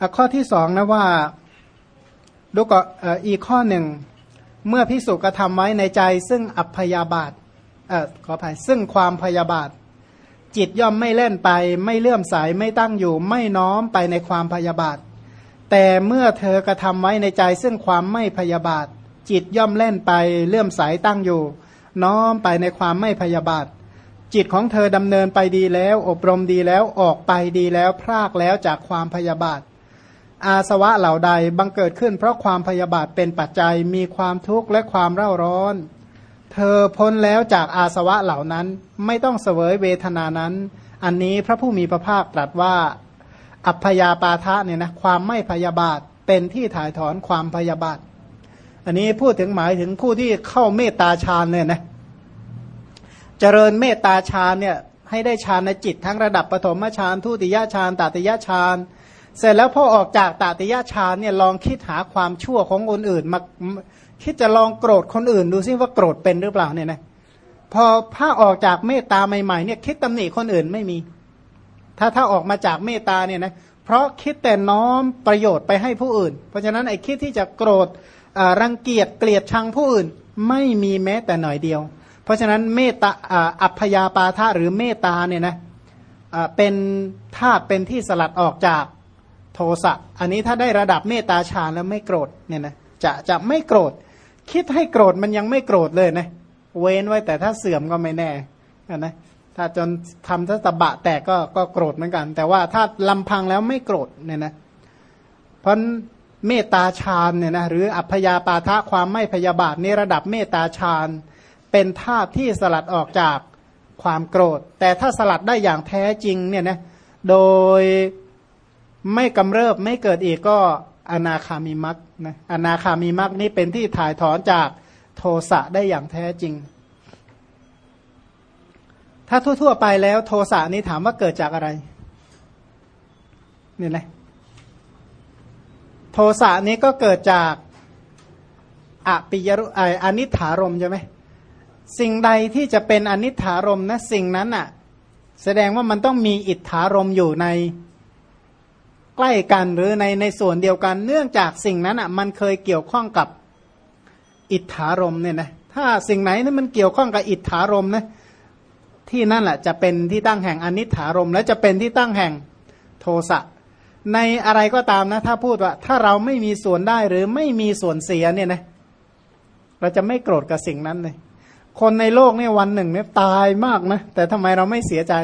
อะข้อที่สองนะว่าดูก็อีกข้อหนึ่ง เมื่อพิสุกระทำไว้ในใจ ซึ่งอัพยาบาทเอ่อขออภัยซึ่งความพยาบาท จิตย่อมไม่เล่นไป ไม่เลื่อมใสไม่ตั้งอยู่ ไม่น้อมไปในความพยาบาท แต่เมื่อเธอกระทำไว้ในใจ ซึ่งความไม่พยาบาท จิตย่อมเล่นไป เลื่อมใสตั้งอยู่ น้อมไปในความไม่พยาบาท จิตของเธอดำเนินไปดีแล้ว อบรมดีแล้วออกไปดีแล้วพรากแล้วจากความพยาบาท อาสวะเหล่าใดบังเกิดขึ้น เพราะความพยาบาทเป็นปัจจัยมีความทุกข์และความเร่าร้อน เธอพ้นแล้วจากอาสวะเหล่านั้นไม่ต้องเสวยเวทนานั้น อันนี้พระผู้มีพระภาคตรัสว่า อัพยาปาทะเนี่ยนะความไม่พยาบาทเป็นที่ถ่ายถอนความพยาบาท อันนี้พูดถึงหมายถึงผู้ที่เข้าเมตตาฌานเนี่ยนะเจริญเมตตาฌานเนี่ยให้ได้ฌานในจิตทั้งระดับปฐมฌานทุติยฌานตติยฌาน เสร็จแล้วพอออกจากตาติยะฌานเนี่ยลองคิดหาความชั่วของคนอื่นมาคิดจะลองโกรธคนอื่นดูซิว่าโกรธเป็นหรือเปล่าเนี่ยนะพอผ้าออกจากเมตตาใหม่ๆเนี่ยคิดตำหนิคนอื่นไม่มี ถ้าถ้าออกมาจากเมตตาเนี่ยนะเพราะคิดแต่น้อมประโยชน์ไปให้ผู้อื่น เพราะฉะนั้นไอ้คิดที่จะโกรธรังเกียจเกลียดชังผู้อื่นไม่มีแม้แต่หน่อยเดียว เพราะฉะนั้นเมตตาอัพยาปาทะหรือเมตตาเนี่ยนะเป็นธาตุเป็นที่สลัดออกจาก โทสะอันนี้ถ้าได้ระดับเมตตาฌานแล้วไม่โกรธเนี่ยนะจะจะไม่โกรธ คิดให้โกรธมันยังไม่โกรธเลยนะเว้นไว้แต่ถ้าเสื่อมก็ไม่แน่นะถ้าจนทำทัศบะแตกก็ก็โกรธเหมือนกัน แต่ว่าถ้าลำพังแล้วไม่โกรธเนี่ยนะเพราะเมตตาฌานเนี่ยนะหรืออัพยาปาทะความไม่พยาบาทในระดับเมตตาฌานเป็นธาตุที่สลัดออกจากความโกรธ แต่ถ้าสลัดได้อย่างแท้จริงเนี่ยนะโดย ไม่กำเริบไม่เกิดอีกก็อนาคามีมักนะอนาคามีมักนี่เป็นที่ถ่ายถอนจากโทสะได้อย่างแท้จริง ถ้าทั่ว ๆ ไปแล้วโทสะนี้ถามว่าเกิดจากอะไรเนี่ยนะโทสะนี้ก็เกิดจากอปิยรุไออนิถารมใช่ไหมสิ่งใดที่จะเป็นอนิถารมนะสิ่งนั้นอะ แสดงว่ามันต้องมีอิทธารมอยู่ใน ใกล้กันหรือในในส่วนเดียวกัน เนื่องจากสิ่งนั้นอะมันเคยเกี่ยวข้องกับอิทธารมเนี่ยนะถ้าสิ่งไหนนี่มันเกี่ยวข้องกับอิทธารมนะที่นั่นแหละจะเป็นที่ตั้งแห่งอนิถารมและจะเป็นที่ตั้งแห่งโทสะในอะไรก็ตามนะ ถ้าพูดว่า ถ้าเราไม่มีส่วนได้หรือไม่มีส่วนเสียเนี่ยนะเราจะไม่โกรธกับสิ่งนั้นเลยคนในโลกเนี่ยวันหนึ่งเนี่ยตายมากนะแต่ทำไมเราไม่เสียใจ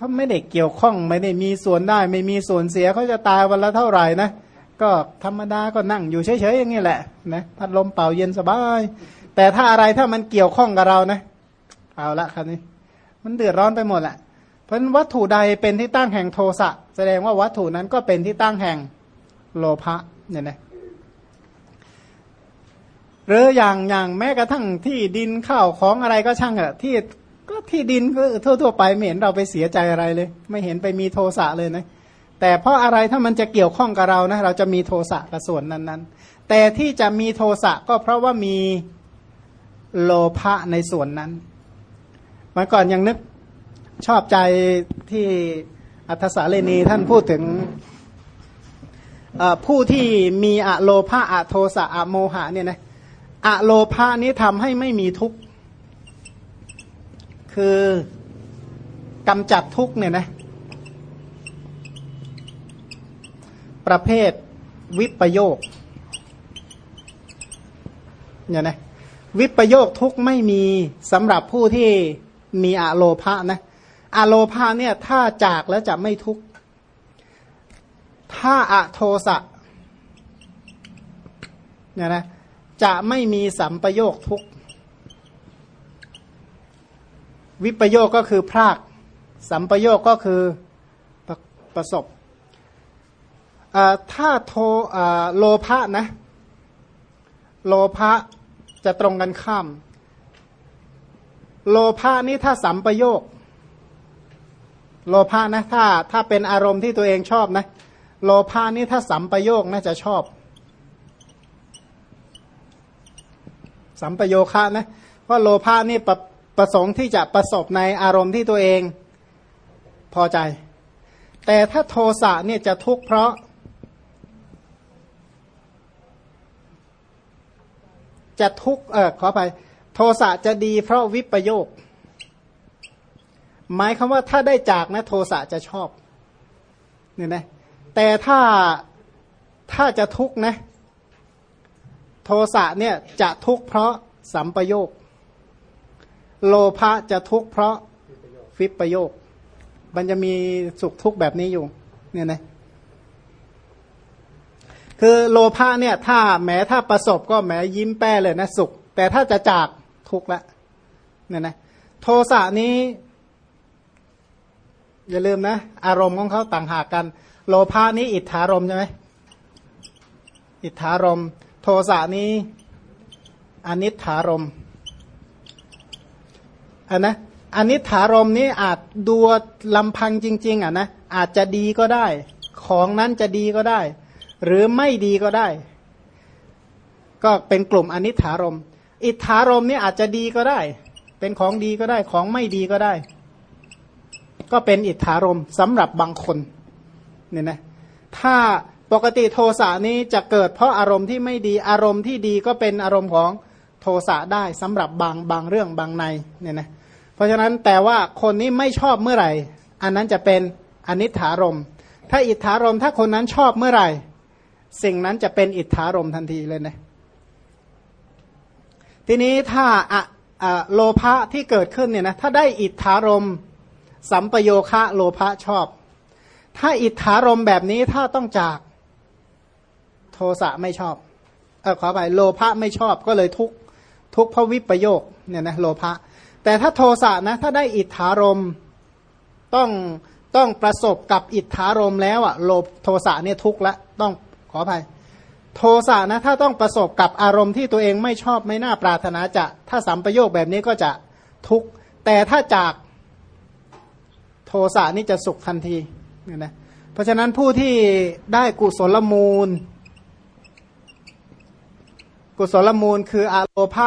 เพราะไม่ได้เกี่ยวข้องไม่ได้มีส่วนได้ ไม่มีส่วนเสียเขาจะตายวันละเท่าไหร่นะก็ธรรมดาก็นั่งอยู่เฉยๆอย่างนี้แหละนะพัดลมเป่าเย็นสบาย แต่ถ้าอะไรถ้ามันเกี่ยวข้องกับเรานะ เอาละครับนี้ มันเดือดร้อนไปหมดแหละเพราะวัตถุใดเป็นที่ตั้งแห่งโทสะแสดงว่าวัตถุนั้นก็เป็นที่ตั้งแห่งโลภะเนี่ยนะหรืออย่างอย่างแม้กระทั่งที่ดินข้าวของอะไรก็ช่างอะที่ ก็ที่ดินก็ทั่ว ๆ ไปไม่เห็นเราไปเสียใจอะไรเลย ไม่เห็นไปมีโทสะเลยนะแต่เพราะอะไรถ้ามันจะเกี่ยวข้องกับเรานะเราจะมีโทสะกับส่วนนั้นๆ แต่ที่จะมีโทสะก็เพราะว่ามีโลภะในส่วนนั้นเมื่อก่อนยังนึกชอบใจที่อัธสาเลนีท่านพูดถึงผู้ที่มีอะโลภะอะโทสะอะโมหะเนี่ยนะอะโลภะนี้ทำให้ไม่มีทุกข์ คือกำจัดทุกเนี่ยนะ ประเภทวิปโยคเนี่ยนะวิปโยคทุกไม่มีสำหรับผู้ที่มีอะโลภะนะอะโลภะเนี่ยถ้าจากแล้วจะไม่ทุกถ้าอะโทสะเนี่ยนะจะไม่มีสัมปโยคทุก วิปโยคก็คือพราก สัมปโยคก็คือประประสบถ้าโทโลภะนะ โลภะจะตรงกันข้าม โลภะนี้ถ้าสัมปโยค โลภะนะถ้าถ้าเป็นอารมณ์ที่ตัวเองชอบนะ โลภะนี้ถ้าสัมปโยคน่าจะชอบ สัมปโยคะนะเพราะโลภะนี่ประ ประสงค์ที่จะประสบในอารมณ์ที่ตัวเองพอใจ แต่ถ้าโทสะเนี่ยจะทุกข์เพราะ จะทุกข์เออขอไปโทสะจะดีเพราะวิปโยค หมายคำว่าถ้าได้จากนะโทสะจะชอบเนี่ยนะแต่ถ้าถ้าจะทุกข์นะ โทสะเนี่ยจะทุกข์เพราะสัมปโยค โลภะจะทุกข์เพราะวิปโยค มันจะมีสุขทุกข์แบบนี้อยู่ เนี่ยนะคือโลภะเนี่ย ถ้าแม้ถ้าประสบก็แม้ยิ้มแป้เลยนะสุข แต่ถ้าจะจากทุกข์ละเนี่ยนะโทสะนี้ อย่าลืมนะ อารมณ์ของเขาต่างหากกัน โลภะนี้อิทธารมใช่ไหมอิทธารม โทสะนี้อนิถารม อันนะอันิถารมนี้อาจดูลำพังจริง ๆอะนะอาจจะดีก็ได้ ของนั้นจะดีก็ได้ หรือไม่ดีก็ได้ ก็เป็นกลุ่มอนิถารม อิทธารมนี่อาจจะดีก็ได้ เป็นของดีก็ได้ ของไม่ดีก็ได้ ก็เป็นอิทธารมสำหรับบางคนเนี่ยนะถ้าปกติโทสะนี้จะเกิดเพราะอารมณ์ที่ไม่ดีอารมณ์ที่ดีก็เป็นอารมณ์ของโทสะได้สำหรับบางบางเรื่องบางในเนี่ยนะ ราะฉะนั้นแต่ว่าคนนี้ไม่ชอบเมื่อไหร่ อันนั้นจะเป็นอนิถารม ถ้าอิทธารมถ้าคนนั้นชอบเมื่อไหร่ สิ่งนั้นจะเป็นอิทธารมทันทีเลยนะทีนี้ถ้าอะโลภะที่เกิดขึ้นเนี่ยนะถ้าได้อิทธารมสัมปโยคะโลภะชอบ ถ้าอิทธารมแบบนี้ถ้าต้องจากโทสะไม่ชอบเออขอไปโลภะไม่ชอบก็เลยทุกทุกพระวิปโยคเนี่ยนะโลภะ แต่ถ้าโทสะนะถ้าได้อิทธารมต้องต้องประสบกับอิทธารมแล้วอะโลภโทสะเนี่ยทุกข์ละต้องขออภัยโทสะนะถ้าต้องประสบกับอารมณ์ที่ตัวเองไม่ชอบไม่น่าปรารถนาจะถ้าสัมปโยคแบบนี้ก็จะทุกข์แต่ถ้าจากโทสะนี่จะสุขทันทีเนี่ยนะเพราะฉะนั้นผู้ที่ได้กุศลมูล กุศลมูลคืออโลภา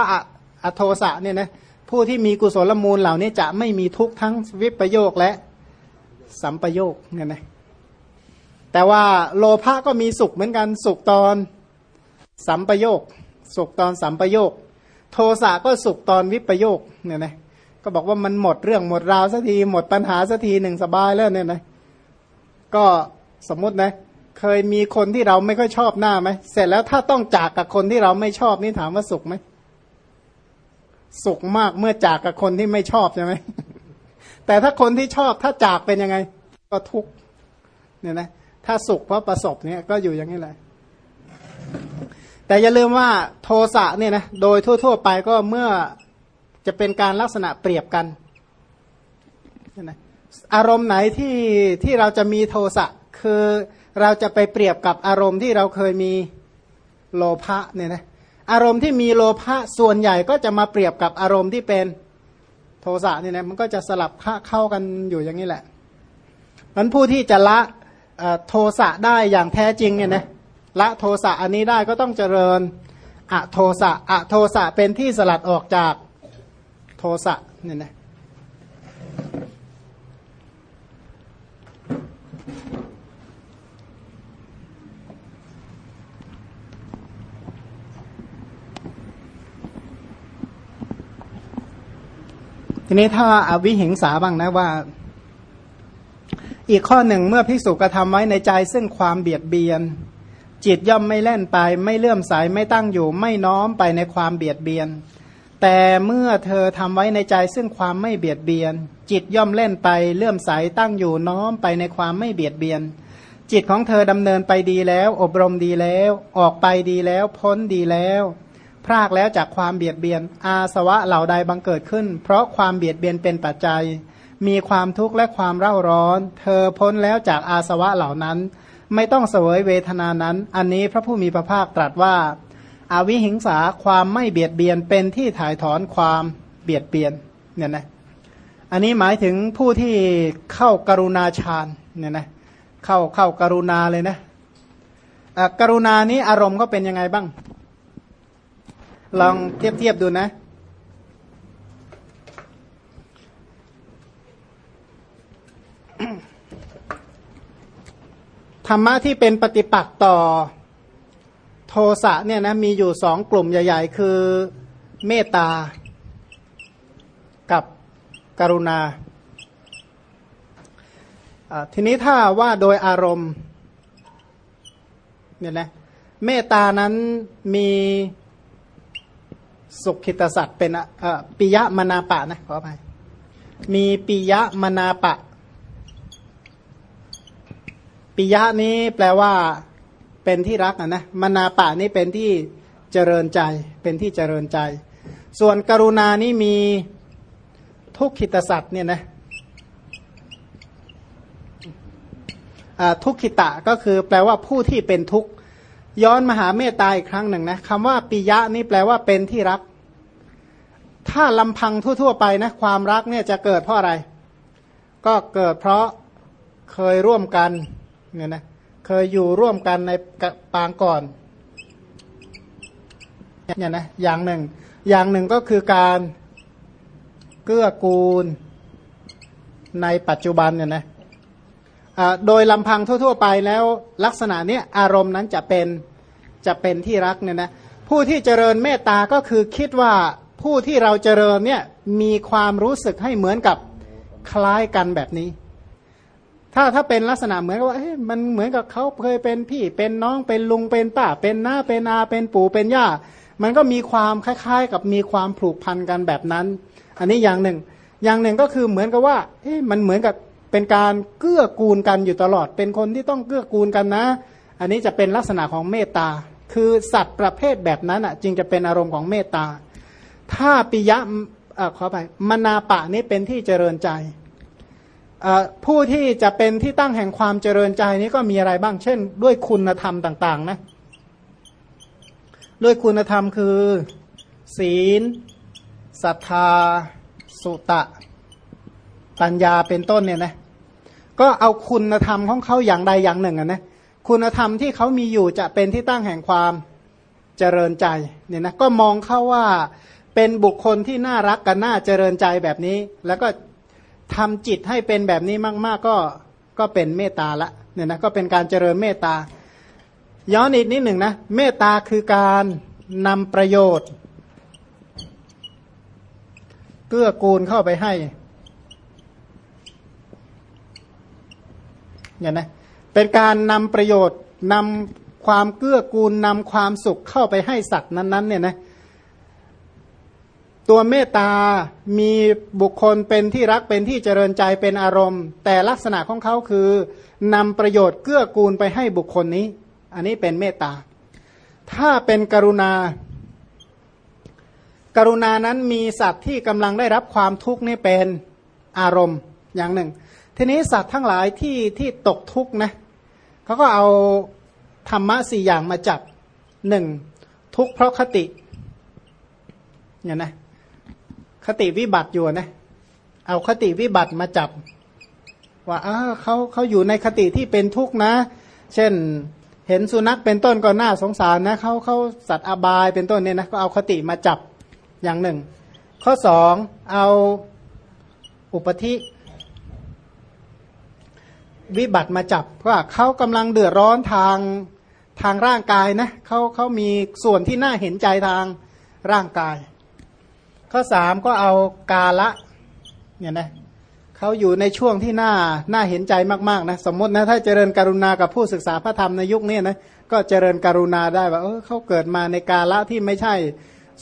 อโทสะเนี่ยนะ ผู้ที่มีกุศลมูลเหล่านี้จะไม่มีทุกข์ทั้งวิปโยคและสัมปโยคเนี่ยนะแต่ว่าโลภะก็มีสุขเหมือนกันสุขตอนสัมปโยค สุขตอนสัมปโยค โทสะก็สุขตอนวิปโยคเนี่ยนะก็บอกว่ามันหมดเรื่องหมดราวสักทีหมดปัญหาสักทีหนึ่งสบายแล้วเนี่ยนะก็สมมตินะเคยมีคนที่เราไม่ค่อยชอบหน้าไหมเสร็จแล้วถ้าต้องจากกับคนที่เราไม่ชอบนี่ถามว่าสุขไหม สุขมากเมื่อจากกับคนที่ไม่ชอบใช่ไหมแต่ถ้าคนที่ชอบถ้าจากเป็นยังไง ก็ทุกเนี่ยนะถ้าสุขเพราะประสบเนี่ยก็อยู่อย่างนี้แหละแต่อย่าลืมว่าโทสะเนี่ยนะโดยทั่ว ๆ ไปก็เมื่อจะเป็นการลักษณะเปรียบกันนะอารมณ์ไหนที่ที่เราจะมีโทสะคือเราจะไปเปรียบกับอารมณ์ที่เราเคยมีโลภะเนี่ยนะ อารมณ์ที่มีโลภะส่วนใหญ่ก็จะมาเปรียบกับอารมณ์ที่เป็นโทสะเนี่ยนะมันก็จะสลับเข้ากันอยู่อย่างนี้แหละมันผู้ที่จะละโทสะได้อย่างแท้จริงเนี่ยนะละโทสะอันนี้ได้ก็ต้องเจริญอะโทสะอะโทสะเป็นที่สลัดออกจากโทสะเนี่ยนะ ทีนี้ถ้าอาวิหิงสาบ้างนะว่า อีกข้อหนึ่งเมื่อภิกษุกระทำไว้ในใจซึ่งความเบียดเบียน จิตย่อมไม่เล่นไป ไม่เลื่อมใสไม่ตั้งอยู่ ไม่น้อมไปในความเบียดเบียน แต่เมื่อเธอทำไว้ในใจซึ่งความไม่เบียดเบียน จิตย่อมเล่นไป เลื่อมใสตั้งอยู่น้อมไปในความไม่เบียดเบียน จิตของเธอดำเนินไปดีแล้ว อบรมดีแล้ว ออกไปดีแล้ว พ้นดีแล้ว พรากแล้วจากความเบียดเบียน อาสวะเหล่าใดบังเกิดขึ้น เพราะความเบียดเบียนเป็นปัจจัย มีความทุกข์และความเร่าร้อน เธอพ้นแล้วจากอาสวะเหล่านั้น ไม่ต้องเสวยเวทนานั้น อันนี้พระผู้มีพระภาคตรัสว่าอาวิหิงสาความไม่เบียดเบียนเป็นที่ถ่ายถอนความเบียดเบียนเนี่ยนะอันนี้หมายถึงผู้ที่เข้ากรุณาฌานเนี่ยนะเข้าเข้ากรุณาเลยนะกรุณานี้อารมณ์ก็เป็นยังไงบ้าง ลองเทียบเทียบดูนะกรรมะที่เป็นปฏิปักษ์ต่อโทสะเนี่ยนะมีอยู่สองกลุ่มใหญ่ ๆ คือเมตตา กับกรุณา ทีนี้ถ้าว่าโดยอารมณ์เนี่ยนะเมตตานั้นมี สุขิตสัตว์เป็นปิยมนาปะนะขออภัยมีปิยมนาปะปิยะนี้แปลว่าเป็นที่รักนะนะมนาปะนี้เป็นที่เจริญใจ เป็นที่เจริญใจ ส่วนกรุณานี้มีทุกขิตสัตว์เนี่ยนะทุกขิตะก็คือแปลว่าผู้ที่เป็นทุกข์ ย้อนมาหาเมตตาอีกครั้งหนึ่งนะคำว่าปิยะนี่แปลว่าเป็นที่รัก ถ้าลำพังทั่ว ๆ ไปนะความรักเนี่ยจะเกิดเพราะอะไร ก็เกิดเพราะเคยร่วมกันเนี่ยนะเคยอยู่ร่วมกันในปางก่อนเนี่ยนะอย่างหนึ่ง อย่างหนึ่งก็คือการเกื้อกูลในปัจจุบันเนี่ยนะ โดยลำพังทั่ว ๆ ไปแล้วลักษณะนี้อารมณ์นั้นจะเป็นจะเป็นที่รักเนี่ยนะผู้ที่เจริญเมตตาก็คือคิดว่าผู้ที่เราเจริญเนี่ยมีความรู้สึกให้เหมือนกับคล้ายกันแบบนี้ ถ้าถ้าเป็นลักษณะเหมือนกับว่ามันเหมือนกับเขาเคยเป็นพี่เป็นน้องเป็นลุงเป็นป้า เป็นน้าเป็นอาเป็นปู่เป็นย่า มันก็มีความคล้าย ๆ กับมีความผูกพันกันแบบนั้น อันนี้อย่างหนึ่ง อย่างหนึ่งก็คือเหมือนกับว่าเอ๊ะมันเหมือนกับ เป็นการเกื้อกูลกันอยู่ตลอด เป็นคนที่ต้องเกื้อกูลกันนะ อันนี้จะเป็นลักษณะของเมตตา คือสัตว์ประเภทแบบนั้นอะจึงจะเป็นอารมณ์ของเมตตา ถ้าปิยะขอไปมนาปะนี้เป็นที่เจริญใจ ผู้ที่จะเป็นที่ตั้งแห่งความเจริญใจนี้ก็มีอะไรบ้าง เช่น ด้วยคุณธรรมต่าง ๆ นะ ด้วยคุณธรรมคือ ศีลศรัทธา สุตะ ปัญญาเป็นต้นเนี่ยนะ ก็เอาคุณธรรมของเขาอย่างใดอย่างหนึ่งนะคุณธรรมที่เขามีอยู่จะเป็นที่ตั้งแห่งความเจริญใจเนี่ยนะก็มองเขาว่าเป็นบุคคลที่น่ารักกันน่าเจริญใจแบบนี้ แล้วก็ทำจิตให้เป็นแบบนี้มาก ๆ ก็ก็เป็นเมตตาละเนี่ยนะก็เป็นการเจริญเมตตา ย้อนอีกนิดหนึ่งนะเมตตาคือการนำประโยชน์ เกื้อกูลเข้าไปให้ เนี่ยนะเป็นการนำประโยชน์นำความเกื้อกูลนำความสุขเข้าไปให้สัตว์นั้นๆเนี่ยนะตัวเมตตามีบุคคลเป็นที่รักเป็นที่เจริญใจเป็นอารมณ์ แต่ลักษณะของเขาคือนำประโยชน์เกื้อกูลไปให้บุคคลนี้ อันนี้เป็นเมตตา ถ้าเป็นกรุณา กรุณานั้นมีสัตว์ที่กำลังได้รับความทุกข์นี่เป็นอารมณ์อย่างหนึ่ง ทีนี้สัตว์ทั้งหลายที่ที่ตกทุกข์นะเขาก็เอาธรรมะสี่อย่างมาจับหนึ่งทุกข์เพราะคติเนี่ยนะคติวิบัติอยู่นะเอาคติวิบัติมาจับ ว่าเออเขาเขาอยู่ในคติที่เป็นทุกข์นะ เช่นเห็นสุนัขเป็นต้นก็น่าสงสารนะเขาเขาสัตว์อบายเป็นต้นเนี่ยนะก็เอาคติมาจับอย่างหนึ่ง ข้อสองเอาอุปธิ วิบัติมาจับว่าเขากำลังเดือดร้อนทางทางร่างกายนะเขาเขามีส่วนที่น่าเห็นใจทางร่างกาย ข้อสามก็เอากาละเนี่ยนะเขาอยู่ในช่วงที่น่าน่าเห็นใจมากๆนะสมมตินะถ้าเจริญกรุณากับผู้ศึกษาพระธรรมในยุคนี้นะก็เจริญกรุณาได้ว่าเออเขาเกิดมาในกาละที่ไม่ใช่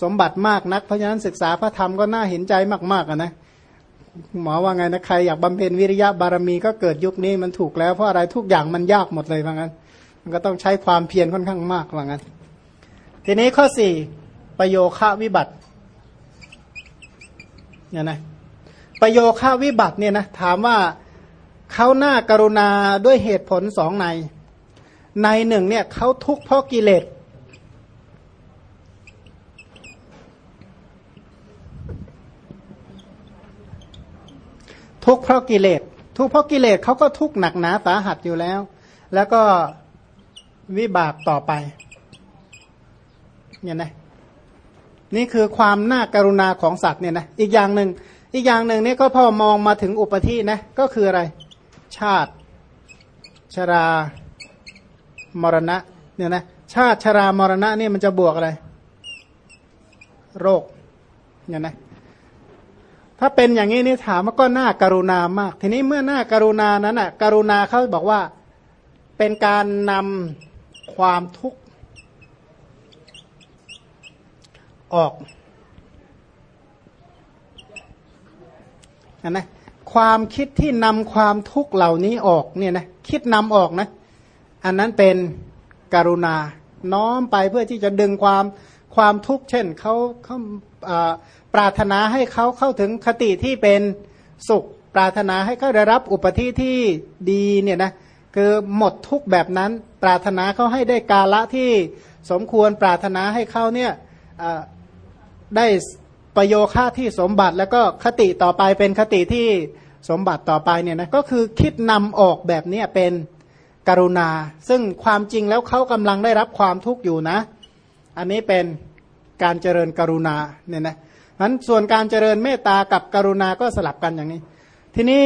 สมบัติมากนัก เพราะฉะนั้นศึกษาพระธรรมก็น่าเห็นใจมากๆนะ หมอว่าไงนะใครอยากบำเพ็ญวิริยะบารมีก็เกิดยุคนี้มันถูกแล้วเพราะอะไรทุกอย่างมันยากหมดเลยว่างั้น มันก็ต้องใช้ความเพียรค่อนข้างมากว่างั้น ทีนี้ข้อสี่ประโยคะวิบัติเนี่ยนะประโยคะวิบัติเนี่ยนะถามว่าเขาหน้ากรุณาด้วยเหตุผลสองใน ในหนึ่งเนี่ยเขาทุกข์เพราะกิเลส ทุกข์เพราะกิเลสทุกข์เพราะกิเลสเขาก็ทุกข์หนักหนาสาหัสอยู่แล้ว แล้วก็วิบากต่อไปเนี่ยนะนี่คือความน่าการุณาของสัตว์เนี่ยนะอีกอย่างหนึ่งอีกอย่างหนึ่งนี่ก็พอมองมาถึงอุปธินะก็คืออะไร ชาติ ชรามรณะเนี่ยนะชาติชรามรณะเนี่ยมันจะบวกอะไร โรคเนี่ยนะ ถ้าเป็นอย่างนี้นี่ถามว่าก็น่าการุณามาก ทีนี้เมื่อหน้าการุณานั้นอะการุณาเขาบอกว่าเป็นการนำความทุกข์ออกนนะความคิดที่นำความทุกข์เหล่านี้ออกเนี่ยนะคิดนำออกนะ อันนั้นเป็นกรุณาน้อมไปเพื่อที่จะดึงความความทุกข์เช่นเขาเขา ปรารถนาให้เขาเข้าถึงคติที่เป็นสุข ปรารถนาให้เขาได้รับอุปธิที่ดีเนี่ยนะคือหมดทุกแบบนั้น ปรารถนาเขาให้ได้กาละที่สมควรปรารถนาให้เขาเนี่ยได้ประโยค่าที่สมบัติแล้วก็คติต่อไปเป็นคติที่สมบัติต่อไปเนี่ยนะก็คือคิดนำออกแบบนี้เป็นกรุณา ซึ่งความจริงแล้วเขากำลังได้รับความทุกข์อยู่นะ อันนี้เป็นการเจริญกรุณาเนี่ยนะ นั้นส่วนการเจริญเมตตากับกรุณาก็สลับกันอย่างนี้ ทีนี้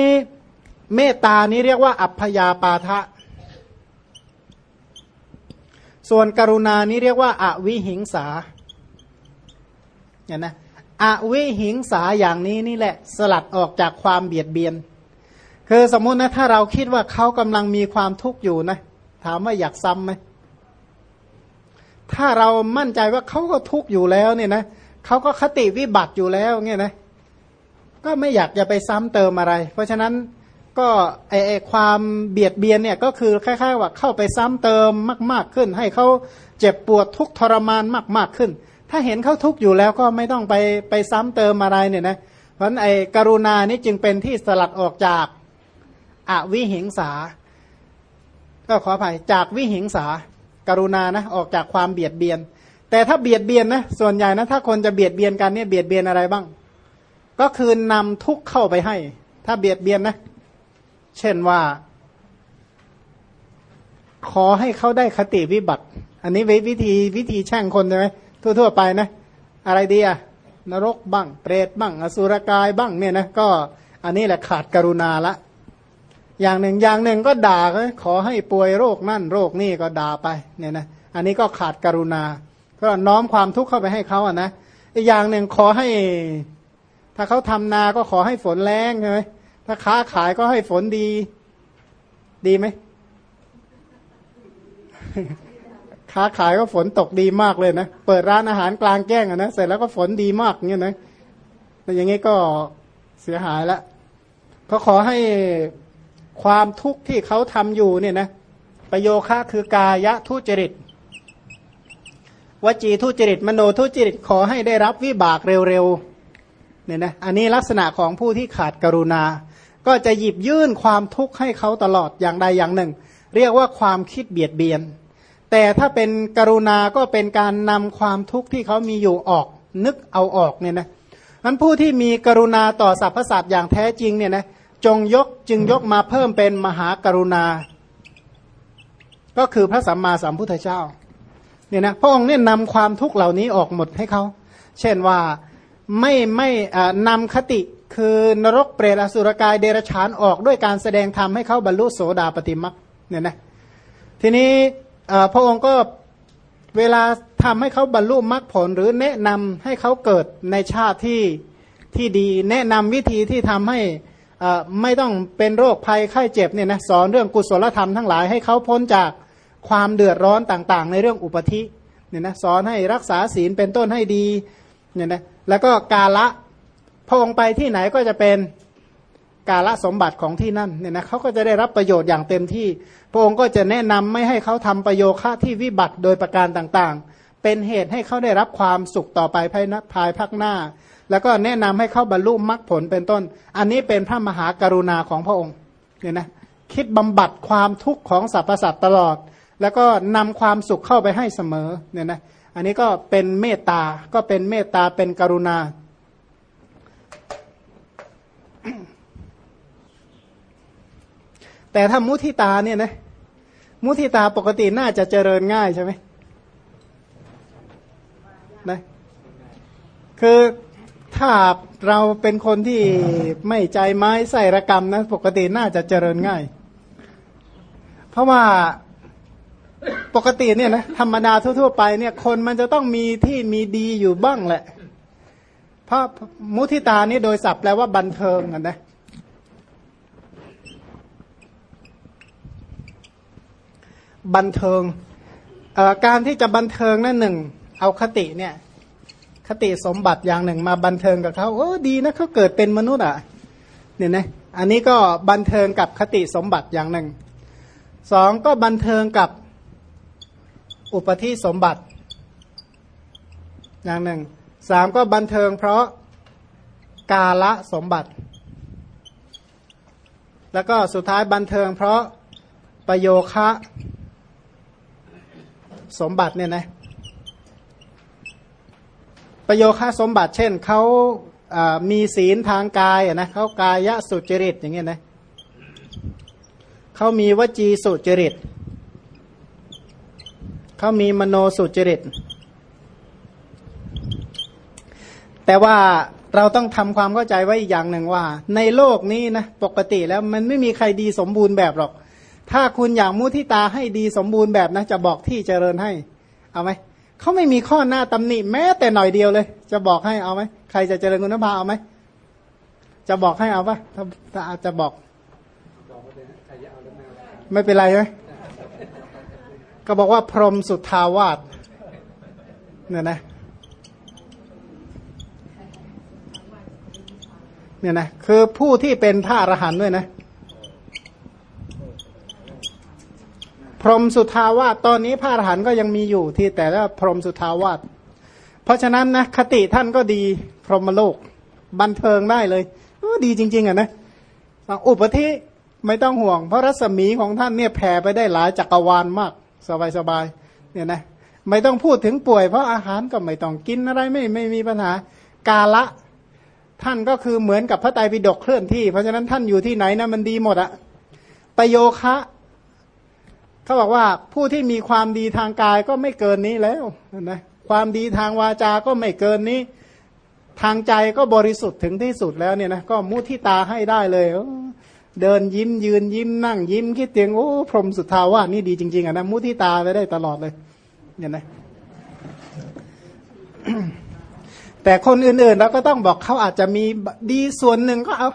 เมตตานี้เรียกว่า อัพยาปาทะ ส่วนกรุณานี้เรียกว่าอาวิหิงสาเนี่ยนะอวิหิงสาอย่างนี้นี่แหละสลัดออกจากความเบียดเบียน คือสมมุตินะถ้าเราคิดว่าเขากำลังมีความทุกข์อยู่นะ ถามว่าอยากซ้ำไหมถ้าเรามั่นใจว่าเขาก็ทุกข์อยู่แล้วเนี่ยนะเขาก็คติวิบัติอยู่แล้วเนี่ยนะก็ไม่อยากจะไปซ้ำเติมอะไร เพราะฉะนั้นก็ไอไอความเบียดเบียนเนี่ยก็คือคล้ายๆว่าเข้าไปซ้ำเติมมาก ๆขึ้น ให้เขาเจ็บปวดทุกทรมานมาก ๆขึ้น ถ้าเห็นเขาทุกข์อยู่แล้วก็ไม่ต้องไปไปซ้ำเติมอะไรเนี่ยนะเพราะฉะนั้นไอ้กรุณานี่จึงเป็นที่สลัดออกจากอวิหิงสา ก็ขออภัยจากวิหิงสา กรุณานะออกจากความเบียดเบียน แต่ถ้าเบียดเบียนนะส่วนใหญ่นะถ้าคนจะเบียดเบียนกันเนี่ยเบียดเบียนอะไรบ้าง ก็คือนำทุกเข้าไปให้ ถ้าเบียดเบียนนะ เช่นว่า ขอให้เขาได้คติวิบัติ อันนี้วิธีวิธีแช่งคนใช่ไหมทั่วๆไปนะ อะไรดีอะนรกบ้าง เปรตบ้าง อสุรกายบ้างเนี่ยนะก็อันนี้แหละขาดกรุณาละ อย่างหนึ่งอย่างหนึ่งก็ด่าขอให้ป่วยโรคนั่นโรคนี่ก็ด่าไปเนี่ยนะอันนี้ก็ขาดกรุณา ก็น้อมความทุกข์เข้าไปให้เขาอะนะอีกอย่างหนึ่งขอให้ ถ้าเขาทำนาก็ขอให้ฝนแรงใช่ไหมถ้าค้าขายก็ให้ฝนดี ดีไหมค้าขายก็ฝนตกดีมากเลยนะเปิดร้านอาหารกลางแจ้งอะนะเสร็จแล้วก็ฝนดีมากเงี้ยนะแต่อย่างงี้ก็เสียหายล้วเขาขอให้ความทุกข์ที่เขาทำอยู่เนี่ยนะประโยคะคือกายะทุจริต วจีทุจริตมโนทุจริตขอให้ได้รับวิบากเร็วๆเนี่ยนะอันนี้ลักษณะของผู้ที่ขาดกรุณา ก็จะหยิบยื่นความทุกข์ให้เขาตลอดอย่างใดอย่างหนึ่ง เรียกว่าความคิดเบียดเบียน แต่ถ้าเป็นกรุณาก็เป็นการนำความทุกข์ที่เขามีอยู่ออกนึกเอาออกเนี่ยนะนั้นผู้ที่มีกรุณาต่อสรรพสัตว์อย่างแท้จริงเนี่ยนะจงยกจึงยกมาเพิ่มเป็นมหากรุณา ก็คือพระสัมมาสัมพุทธเจ้า เนี่ยนะพระองค์เนี่ยนำความทุกข์เหล่านี้ออกหมดให้เขา เช่นว่าไม่ไม่นำคติคือนรกเปรตอสุรกายเดรฉานออกด้วยการแสดงธรรมให้เขาบรรลุโสดาปติมักเนี่ยนะทีนี้พระองค์ก็เวลาทำให้เขาบรรลุมรรคผล หรือแนะนำให้เขาเกิดในชาติที่ที่ดี แนะนำวิธีที่ทำให้ไม่ต้องเป็นโรคภัยไข้เจ็บเนี่ยนะสอนเรื่องกุศลธรรมทั้งหลายให้เขาพ้นจาก ความเดือดร้อนต่างๆ ในเรื่องอุปธิเนี่ยนะสอนให้รักษาศีลเป็นต้นให้ดีเนี่ยนะแล้วก็กาละพระองค์ไปที่ไหนก็จะเป็นกาละสมบัติของที่นั่นเนี่ยนะเขาก็จะได้รับประโยชน์อย่างเต็มที่ พระองค์ก็จะแนะนำไม่ให้เขาทำประโยชน์ค่าที่วิบัติโดยประการต่างๆ เป็นเหตุให้เขาได้รับความสุขต่อไปภายภายภาคหน้า แล้วก็แนะนำให้เขาบรรลุมรรคผลเป็นต้น อันนี้เป็นพระมหากรุณาของพระองค์เนี่ยนะคิดบำบัดความทุกข์ของสรรพสัตว์ตลอด แล้วก็นำความสุขเข้าไปให้เสมอเนี่ยนะอันนี้ก็เป็นเมตตาก็เป็นเมตตาเป็นกรุณา แต่ถ้ามุทิตาเนี่ยนะมุทิตาปกติน่าจะเจริญง่ายใช่ไหมนะคือถ้าเราเป็นคนที่ไม่ใจไม้ใส่ระกรรมนะปกติน่าจะเจริญง่าย เพราะว่า ปกติเนี่ยนะธรรมดาทั่วๆไปเนี่ยคนมันจะต้องมีที่มีดีอยู่บ้างแหละ เพราะมุทิตานี่โดยศัพท์แปลว่าบันเทิงกันนะบันเทิงการที่จะบันเทิงนั่นหนึ่งเอาคติเนี่ย คติสมบัติอย่างหนึ่งมาบันเทิงกับเขาโอ้ดีนะเขาเกิดเป็นมนุษย์อะเนี่ยนะอันนี้ก็บันเทิงกับคติสมบัติอย่างหนึ่งสองก็บันเทิงกับ อุปธิสมบัติ อย่างหนึ่งสามก็บันเทิงเพราะกาละสมบัติ แล้วก็สุดท้ายบันเทิงเพราะประโยคะสมบัติเนี่ยนะประโยคะสมบัติเช่นเขามีศีลทางกายนะเขากายสุจริตอย่างเงี้ยนะเขามีวจีสุจริต เขามีมโนสุจริต แต่ว่าเราต้องทำความเข้าใจไว้อีกอย่างหนึ่งว่า ในโลกนี้นะปกติแล้วมันไม่มีใครดีสมบูรณ์แบบหรอก ถ้าคุณอยากมุทิตาให้ดีสมบูรณ์แบบนะ จะบอกที่เจริญให้ เอาไหมเขาไม่มีข้อหน้าตำหนิแม้แต่หน่อยเดียวเลย จะบอกให้เอาไหมใครจะเจริญคุณภาพเอาไหมจะบอกให้เอาปะถ้าจะบอก ไม่เป็นไรไหม ก็บอกว่าพรหมสุทธาวาสเนี่ยนะเนี่ยนะคือผู้ที่เป็นพระอรหันต์ด้วยนะ พรหมสุทาวาสตอนนี้พระอรหันต์ก็ยังมีอยู่ที่แต่ละพรหมสุทาวาสเพราะฉะนั้นนะคติท่านก็ดีพรหมโลก บันเทิงได้เลยดีจริง ๆ อะนะอุปธิไม่ต้องห่วง เพราะรัศมีของท่านเนี่ยแผ่ไปได้หลายจักรวาลมาก สบายๆเนี่ยนะไม่ต้องพูดถึงป่วยเพราะอาหารก็ไม่ต้องกินอะไรไม่ไม่มีปัญหากาละ ท่านก็คือเหมือนกับพระไตรปิฎกเคลื่อนที่ เพราะฉะนั้นท่านอยู่ที่ไหนนะมันดีหมดอะประโยคะเขาบอกว่าผู้ที่มีความดีทางกายก็ไม่เกินนี้แล้วนะความดีทางวาจาก็ไม่เกินนี้ ทางใจก็บริสุทธิ์ถึงที่สุดแล้วเนี่ยนะก็มุทิตาให้ได้เลย เดินยิ้มยืนยิ้มนั่งยิ้มคิดเตียงโอ้พรมสุทธาวาสนี่ดีจริงๆอะนะมุทิตาไปได้ตลอดเลยเห็นไหมแต่คนอื่นๆเราก็ต้องบอกเขาอาจจะมีดีส่วนหนึ่งก็เอา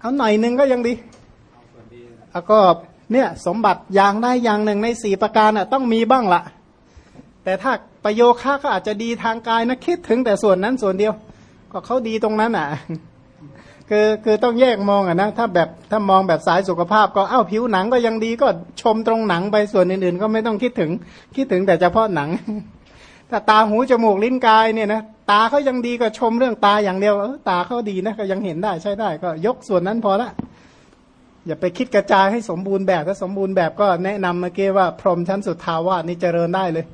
เอาหน่อยหนึ่งก็ยังดีแล้วก็เนี่ยสมบัติอย่างได้อย่างหนึ่งในสี่ประการอะต้องมีบ้างละแต่ถ้าประโยค่าก็อาจจะดีทางกายนะคิดถึงแต่ส่วนนั้นส่วนเดียว ก็เขาดีตรงนั้นอะ คือคือต้องแยกมองอะนะถ้าแบบถ้ามองแบบสายสุขภาพก็เอ้าผิวหนังก็ยังดีก็ชมตรงหนังไปส่วนอื่นๆ ก็ไม่ต้องคิดถึงคิดถึงแต่เฉพาะหนัง ถ้าตาหูจมูกลิ้นกายเนี่ยนะตาเขายังดีก็ชมเรื่องตาอย่างเดียวเออตาเขาดีนะก็ยังเห็นได้ใช้ได้ ก็ยกส่วนนั้นพอละอย่าไปคิดกระจายให้สมบูรณ์แบบถ้าสมบูรณ์แบบก็แนะนำเมื่อกี้ว่าพรหมชั้นสุดทาวาสนี่เจริญได้เลย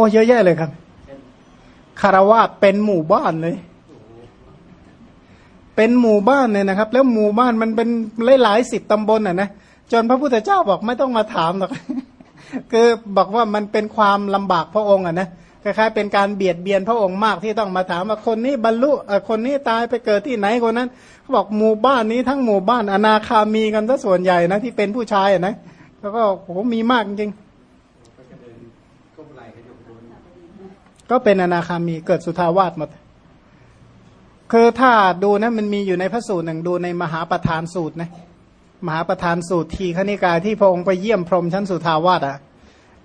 อ้เยอะแยะเลยครับคารวะเป็นหมู่บ้านเลย เป็นหมู่บ้านเนี่ยนะครับ แล้วหมู่บ้านมันเป็นหลายๆสิบตำบลอะนะจนพระพุทธเจ้าบอกไม่ต้องมาถามหรอกคือบอกว่ามันเป็นความลำบากพระองค์อะนะคล้ายๆเป็นการเบียดเบียนพระองค์มากที่ต้องมาถามว่าคนนี้บรรลุคนนี้ตายไปเกิดที่ไหนคนนั้นเขาบอกหมู่บ้านนี้ทั้งหมู่บ้านอนาคามีกันซะส่วนใหญ่นะที่เป็นผู้ชายอะนะแล้วก็โหมีมากจริง ก็เป็นอนาคามีเกิดสุทาวาสหมด คือถ้าดูนะมันมีอยู่ในพระสูตรหนึ่งดูในมหาประธานสูตรนะมหาประธานสูตรทีขณิกายที่พระองค์ไปเยี่ยมพรหมชั้นสุทาวาสอะ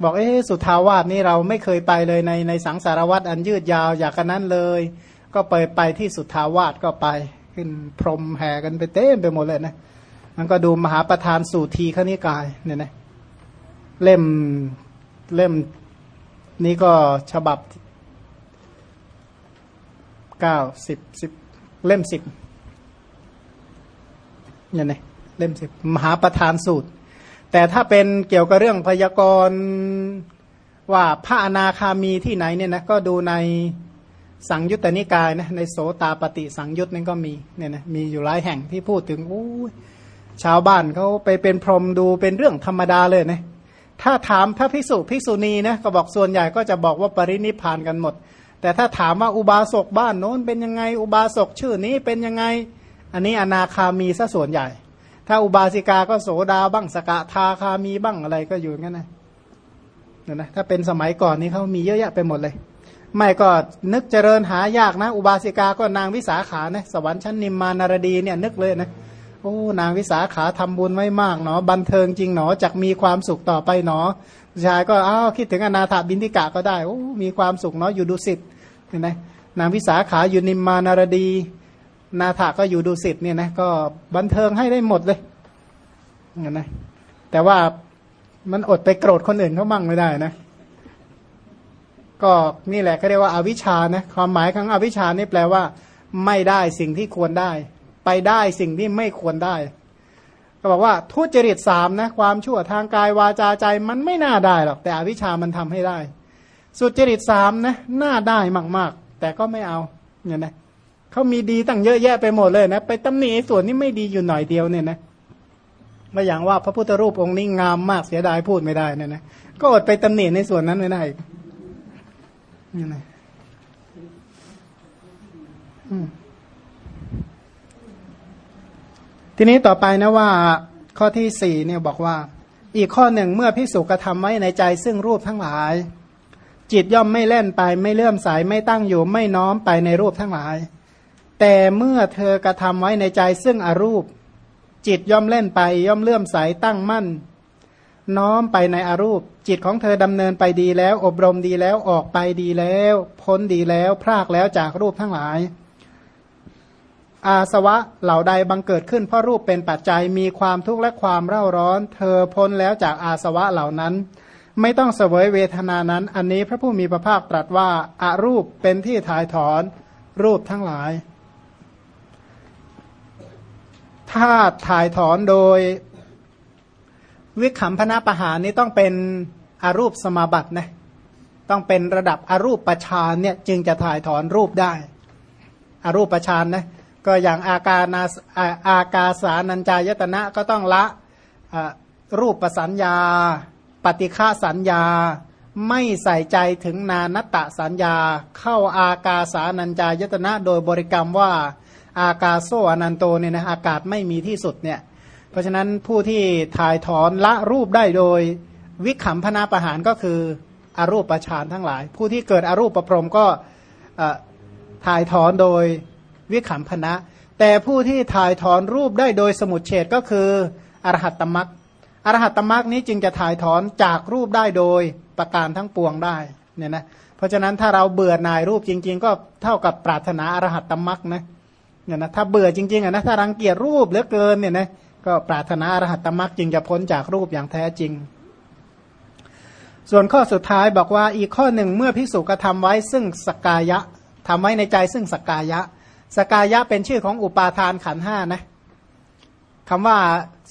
บอกเอ๊สุทาวาสนี่เราไม่เคยไปเลยในในสังสารวัตรอันยืดยาวอยากกันนั้นเลย ก็ไปไปที่สุทาวาสก็ไป ขึ้นพรหมแห่กันไปเต็มไปหมดเลยนะมันก็ดูมหาประธานสูตรทีขณิกายเนี่ยนะเล่มเล่มนี้ก็ฉบับ เก้าสิบสิบเล่มสิบเนี่ยนะเล่มสิบมหาประธานสูตร แต่ถ้าเป็นเกี่ยวกับเรื่องพยากรณ์ว่าพระอนาคามีที่ไหนเนี่ยนะก็ดูในสังยุตตนิกายนะในโสตาปฏิสังยุตนั่นก็มีเนี่ยนะมีอยู่หลายแห่งที่พูดถึงโอ้ชาวบ้านเขาไปเป็นพรหมดูเป็นเรื่องธรรมดาเลยนะถ้าถามพระภิกษุภิกษุณีนะก็บอกส่วนใหญ่ก็จะบอกว่าปรินิพานกันหมด แต่ถ้าถามว่าอุบาสกบ้านโน้นเป็นยังไง อุบาสกชื่อนี้เป็นยังไง อันนี้อนาคามีซะส่วนใหญ่ ถ้าอุบาสิกาก็โสดาบ้างสกทาคามีบ้างอะไรก็อยู่งั้นนะเนี่ยนะถ้าเป็นสมัยก่อนนี้เขามีเยอะแยะไปหมดเลย ไม่ก็นึกเจริญหายากนะ อุบาสิกาก็นางวิสาขานะสวรรค์ชั้นนิมมานารดีเนี่ยนึกเลยนะโอ้นางวิสาขาทำบุญไว้มากเนาะบันเทิงจริงเนาะจักมีความสุขต่อไปเนาะชายก็อ้าวคิดถึงอนาถาบินทิกะก็ได้โอ้มีความสุขเนาะอยู่ดุสิต เห็นไหมนางวิสาขาอยู่นิมมานารดี นาถาก็อยู่ดุสิตเนี่ยนะก็บันเทิงให้ได้หมดเลยเห็นไหมแต่ว่ามันอดไปโกรธคนอื่นเขามั่งไม่ได้นะ ก็นี่แหละเขาเรียกว่าอาวิชชานะความหมายของอวิชชานี่แปลว่า ไม่ได้สิ่งที่ควรได้ ไปได้สิ่งที่ไม่ควรได้ ก็บอกว่าทุจริตสามนะ ความชั่วทางกายวาจาใจมันไม่น่าได้หรอกแต่อวิชชามันทำให้ได้ สุจริตสามนะน่าได้มากๆ แต่ก็ไม่เอาเนี่ยนะเขามีดีตั้งเยอะแยะไปหมดเลยนะไปตำหนิส่วนนี้ไม่ดีอยู่หน่อยเดียวเนี่ยนะมาอย่างว่าพระพุทธรูปองค์นี้งามมากเสียดายพูดไม่ได้เนี่ยนะก็อดไปตำหนิในส่วนนั้นไม่ได้นี่นะทีนี้ต่อไปนะว่า ข้อที่สี่เนี่ยบอกว่า อีกข้อหนึ่งเมื่อพิสุกระทำไว้ในใจซึ่งรูปทั้งหลาย จิตย่อมไม่เล่นไป ไม่เลื่อมสายไม่ตั้งอยู่ไม่น้อมไปในรูปทั้งหลาย แต่เมื่อเธอกระทำไว้ในใจซึ่งอรูป จิตย่อมเล่นไป ย่อมเลื่อมสายตั้งมั่น น้อมไปในอรูป จิตของเธอดำเนินไปดีแล้ว อบรมดีแล้วออกไปดีแล้ว พ้นดีแล้วพรากแล้วจากรูปทั้งหลาย อาสวะเหล่าใดบังเกิดขึ้นเพราะรูปเป็นปัจจัยมีความทุกข์และความเร่าร้อน เธอพ้นแล้วจากอาสวะเหล่านั้น ไม่ต้องเสวยเวทนานั้น อันนี้พระผู้มีพระภาคตรัสว่าอารูปเป็นที่ถ่ายถอนรูปทั้งหลาย ถ้าถ่ายถอนโดย วิขำพนาประหารนี้ต้องเป็นอารูปสมาบัตินะต้องเป็นระดับอารูปประชานเนี่ยจึงจะถ่ายถอนรูปได้อารูปประชานนะก็อย่างอาการนาอาอากาสานัญจายตนะก็ต้องละรูปประสัญญา ปฏิฆาสัญญา ไม่ใส่ใจถึงนานัตตสัญญา เข้าอากาสานัญจายตนะโดยบริกรรมว่า อากาโซอนันโตเนี่ยนะอากาศไม่มีที่สุดเนี่ยเพราะฉะนั้นผู้ที่ถ่ายถอนละรูปได้โดยวิขำพนาประหารก็คืออรูปประชานทั้งหลาย ผู้ที่เกิดอรูปประพรมก็ถ่ายถอนโดยวิขำพนะ แต่ผู้ที่ถ่ายถอนรูปได้โดยสมุดเฉดก็คืออรหัตตมัก อรหัตตมักนี้จึงจะถ่ายถอนจากรูปได้โดยประการทั้งปวงได้เนี่ยนะเพราะฉะนั้นถ้าเราเบื่อหน่ายรูปจริง ๆ ก็เท่ากับปรารถนาอรหัตตมักนะเนี่ยนะถ้าเบื่อจริงๆอะนะถ้ารังเกียจรูปเหลือเกินเนี่ยนะก็ปรารถนาอรหัตตมรักจึงจะพ้นจากรูปอย่างแท้จริง ส่วนข้อสุดท้ายบอกว่าอีกข้อหนึ่งเมื่อพิสุกระทำไว้ซึ่งสกายะทำไว้ในใจซึ่งสกายะ สกายะเป็นชื่อของอุปาทานขันห้านะคำว่า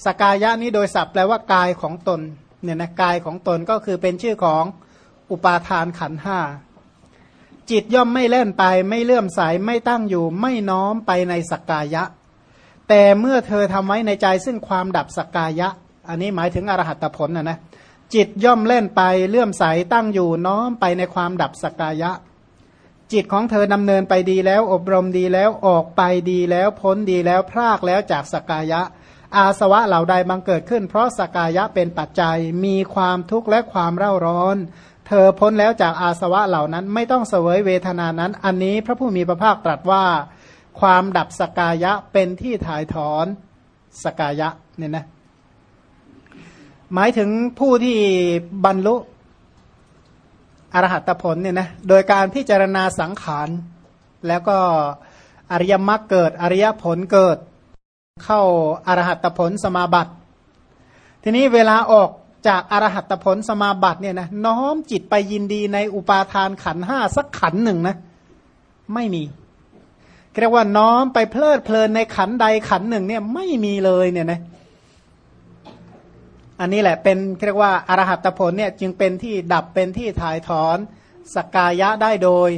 สกายะนี้โดยศัพท์แปลว่ากายของตนเนี่ยนะกายของตนก็คือเป็นชื่อของอุปาทานขันห้าจิตย่อมไม่เล่นไป ไม่เลื่อมใสไม่ตั้งอยู่ ไม่น้อมไปในสกายะ แต่เมื่อเธอทำไว้ในใจซึ่งความดับสกายะ อันนี้หมายถึงอรหัตผลนะนะจิตย่อมเล่นไปเลื่อมใสตั้งอยู่น้อมไปในความดับสกายะ จิตของเธอดำเนินไปดีแล้ว อบรมดีแล้วออกไปดีแล้วพ้นดีแล้วพรากแล้วจากสกายะ อาสวะเหล่าใดบังเกิดขึ้น เพราะสกายะเป็นปัจจัยมีความทุกข์และความเร่าร้อน เธอพ้นแล้วจากอาสวะเหล่านั้นไม่ต้องเสวยเวทนานั้น อันนี้พระผู้มีพระภาคตรัสว่า ความดับสกายะเป็นที่ถ่ายถอนสกายะเนี่ยนะหมายถึงผู้ที่บรรลุอรหัตผลเนี่ยนะโดยการพิจารณาสังขาร แล้วก็อริยมรรคเกิดอริยผลเกิด เข้าอารหัตผลสมาบัติ ทีนี้เวลาออกจากอรหัตผลสมาบัติเนี่ยนะน้อมจิตไปยินดีในอุปาทานขันห้าสักขันหนึ่งนะ ไม่มีเรียกว่าน้อมไปเพลิดเพลินในขันใดขันหนึ่งเนี่ยไม่มีเลยเนี่ยนะอันนี้แหละเป็นเรียกว่าอารหัตผลเนี่ยจึงเป็นที่ดับเป็นที่ถ่ายถอนสกกายะได้โดย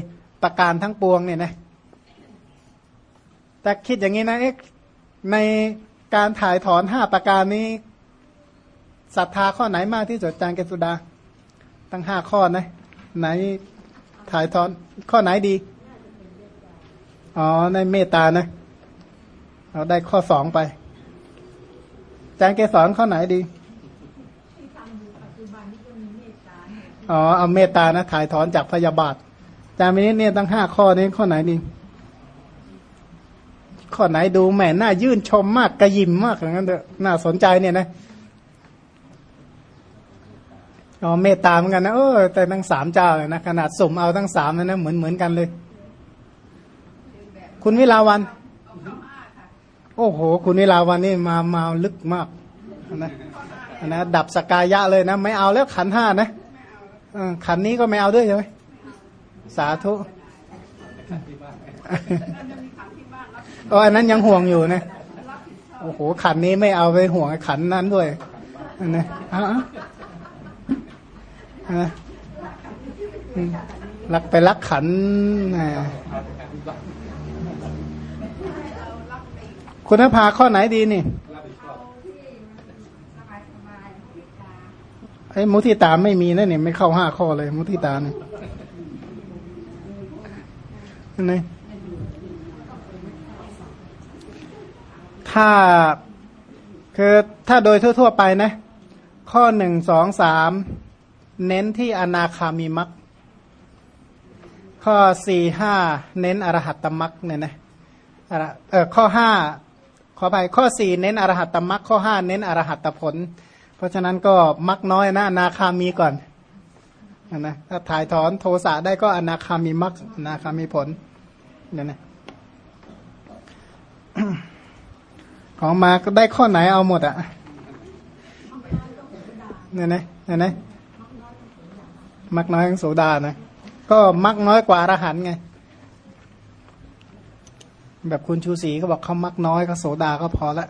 ประการทั้งปวงเนี่ยนะแต่คิดอย่างนี้นะ ในการถ่ายถอนห้าประการนี้ศรัทธาข้อไหนมากที่สุดจางเกสุดา ตั้งห้าข้อนะ ไหนถ่ายถอนข้อไหนดี อ๋อ ในเมตานะเราได้ข้อสองไป จารย์เกสอนข้อไหนดี อ๋อ เอาเมตานะ ถ่ายถอนจากพยาบาทจามินิเนี่ยตั้งห้าข้อนี้ข้อไหนดี ข้อไหนดูแหม่น่ายื่นชมมากกระยิมมากอย่างนั้นเถอะน่าสนใจเนี่ยนะอ๋อเมตตาเหมือนกันนะเออแต่ทั้งสามเจ้าเลยนะขนาดสมเอาทั้งสามนะนะเหมือนเหมือนกันเลย คุณวิลาวัน โอ้โห คุณวิลาวันนี่มามาลึกมากนะนะดับสกายะเลยนะ ไม่เอาแล้วขันห้านะอขันนี้ก็ไม่เอาด้วยใช่ไหมสาธุ โอ้อันนั้นยังห่วงอยู่นะโอ้โหขันนี้ไม่เอาไปห่วงขันนั้นด้วยนะอะนะอืมรักไปรักขันนะคุณภาข้อไหนดีนี่ไอ้มุทิตาไม่มีนะเนี่ยไม่เข้าห้าข้อเลย มุทิตาเนี่ยนี่ ถ้าคือถ้าโดยทั่ว ๆ ไปนะ ข้อหนึ่งสองสามเน้นที่อนาคามีมักข้อสี่ห้าเน้นอรหัตตมักเนี่ยนะเออข้อห้าขอไปข้อสี่เน้นอรหัตตมักข้อห้าเน้นอรหัตตผล เพราะฉะนั้นก็มักน้อยนะอนาคามีก่อนนะถ้าถ่ายถอนโทสะได้ก็อนาคามีมักอนาคามีผลเนี่ยนะ ของมาก็ได้ข้อไหนเอาหมดอะเนี่ยนะเนี่ยนะมักน้อยของโสดานะก็มักน้อยกว่าอรหันต์ไง แบบคุณชูศรีก็บอกเขามักน้อยก็โสดาก็พอละ